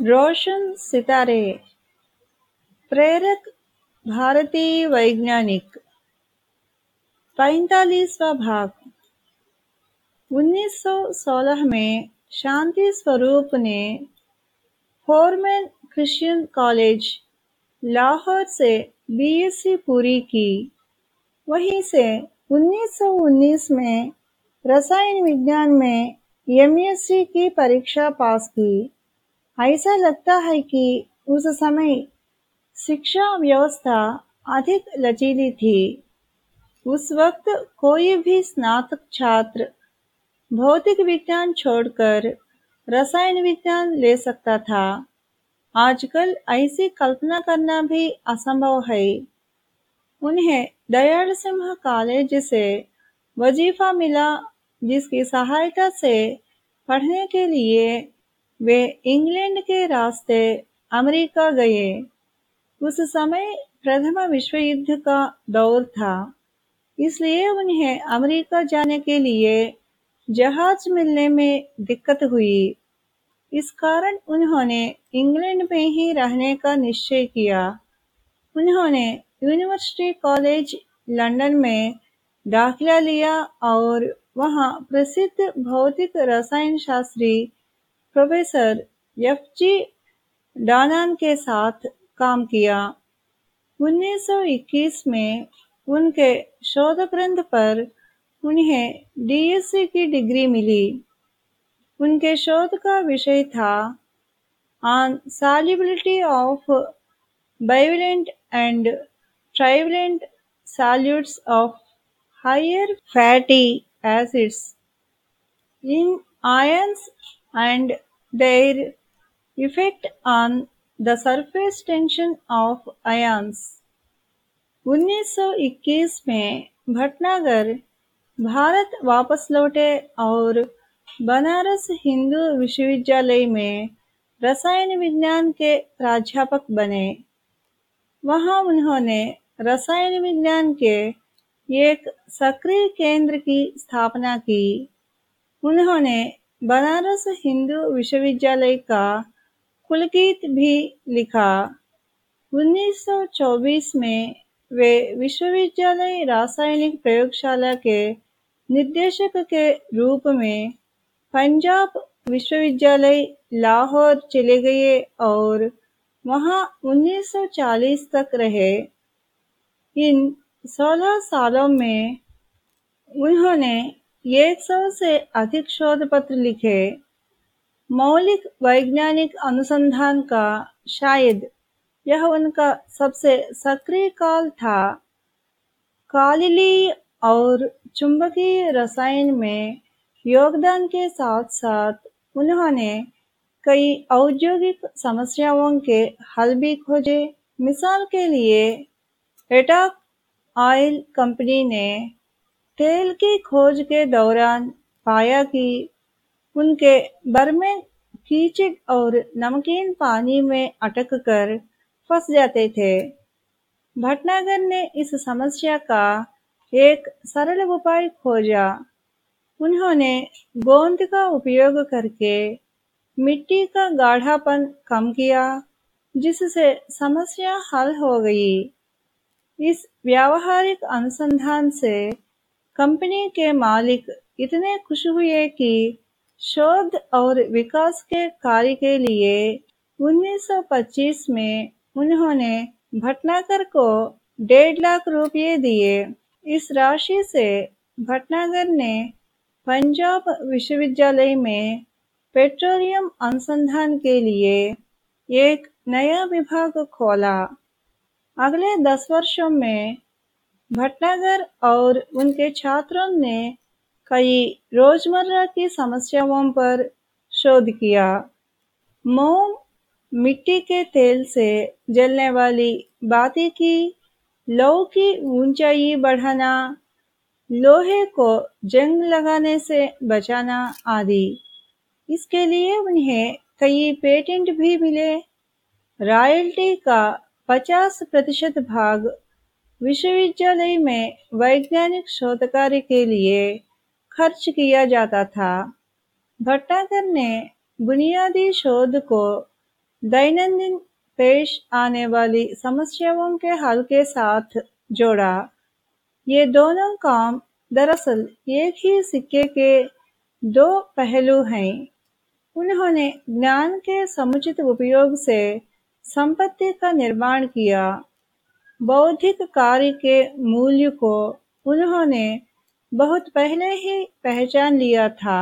रोशन सितारे, प्रेरक भारतीय वैज्ञानिक, पैंतालीसवा भाग। 1916 में शांति स्वरूप ने फोरमैन क्रिश्चियन कॉलेज लाहौर से बीएससी पूरी की। वहीं से 1919 में रसायन विज्ञान में एमएससी की परीक्षा पास की। ऐसा लगता है कि उस समय शिक्षा व्यवस्था अधिक लचीली थी। उस वक्त कोई भी स्नातक छात्र भौतिक विज्ञान छोड़कर रसायन विज्ञान ले सकता था। आजकल ऐसी कल्पना करना भी असंभव है। उन्हें दयाल सिंह कॉलेज से वजीफा मिला, जिसकी सहायता से पढ़ने के लिए वे इंग्लैंड के रास्ते अमेरिका गए। उस समय प्रथम विश्व युद्ध का दौर था। इसलिए उन्हें अमेरिका जाने के लिए जहाज़ मिलने में दिक्कत हुई। इस कारण उन्होंने इंग्लैंड में ही रहने का निश्चय किया। उन्होंने यूनिवर्सिटी कॉलेज लंदन में दाखिला लिया और वहाँ प्रसिद्ध भौतिक रसायन शास्त्री प्रोफेसर एफ़ जी डानान के साथ काम किया 1921 में उनके शोध ग्रंथ पर उन्हें डीएससी की डिग्री मिली उनके शोध का विषय था on solubility of bivalent and trivalent solutes of higher fatty acids in ions and their effect on the surface tension of ions. 1921 में भटनागर, भारत वापस लौटे और बनारस हिंदू विश्वविद्यालय में रसायन विज्ञान के प्राध्यापक बने। वहाँ उन्होंने रसायन विज्ञान के एक सक्रिय केंद्र की स्थापना की। उन्होंने बनारस हिंदू विश्वविद्यालय का कुलगीत भी लिखा। 1924 में वे विश्वविद्यालय रासायनिक प्रयोगशाला के निदेशक के रूप में पंजाब विश्वविद्यालय, लाहौर चले गए और वहाँ 1940 तक रहे। इन 16 सालों में उन्होंने 100 से अधिक शोध पत्र लिखे मौलिक वैज्ञानिक अनुसंधान का शायद यह उनका सबसे सक्रिय काल था कालिली और चुंबकीय रसायन में योगदान के साथ साथ उन्होंने कई औद्योगिक समस्याओं के हल भी खोजे मिसाल के लिए एटॉक ऑयल कंपनी ने तेल की खोज के दौरान पाया कि उनके बर्मे कीचड़ और नमकीन पानी में अटक कर फंस जाते थे। भटनागर ने इस समस्या का एक सरल उपाय खोजा। उन्होंने गोंद का उपयोग करके मिट्टी का गाढ़ापन कम किया, जिससे समस्या हल हो गई। इस व्यावहारिक अनुसंधान से कंपनी के मालिक इतने खुश हुए कि शोध और विकास के कार्य के लिए 1925 में उन्होंने भटनागर को डेढ़ लाख रुपए दिए। इस राशि से भटनागर ने पंजाब विश्वविद्यालय में पेट्रोलियम अनुसंधान के लिए एक नया विभाग खोला। अगले दस वर्षों में भटनागर और उनके छात्रों ने कई रोज़मर्रा की समस्याओं पर शोध किया। मोम मिट्टी के तेल से जलने वाली बाती की लौ की ऊंचाई बढ़ाना, लोहे को जंग लगाने से बचाना आदि। इसके लिए उन्हें कई पेटेंट भी मिले। रॉयल्टी का 50 प्रतिशत भाग विश्वविद्यालय में वैज्ञानिक शोध कार्य के लिए खर्च किया जाता था। भट्टागर ने बुनियादी शोध को दैनंदिन पेश आने वाली समस्याओं के हल के साथ जोड़ा। ये दोनों काम दरअसल एक ही सिक्के के दो पहलू हैं। उन्होंने ज्ञान के समुचित उपयोग से संपत्ति का निर्माण किया। बौद्धिक कार्य के मूल्य को उन्होंने बहुत पहले ही पहचान लिया था।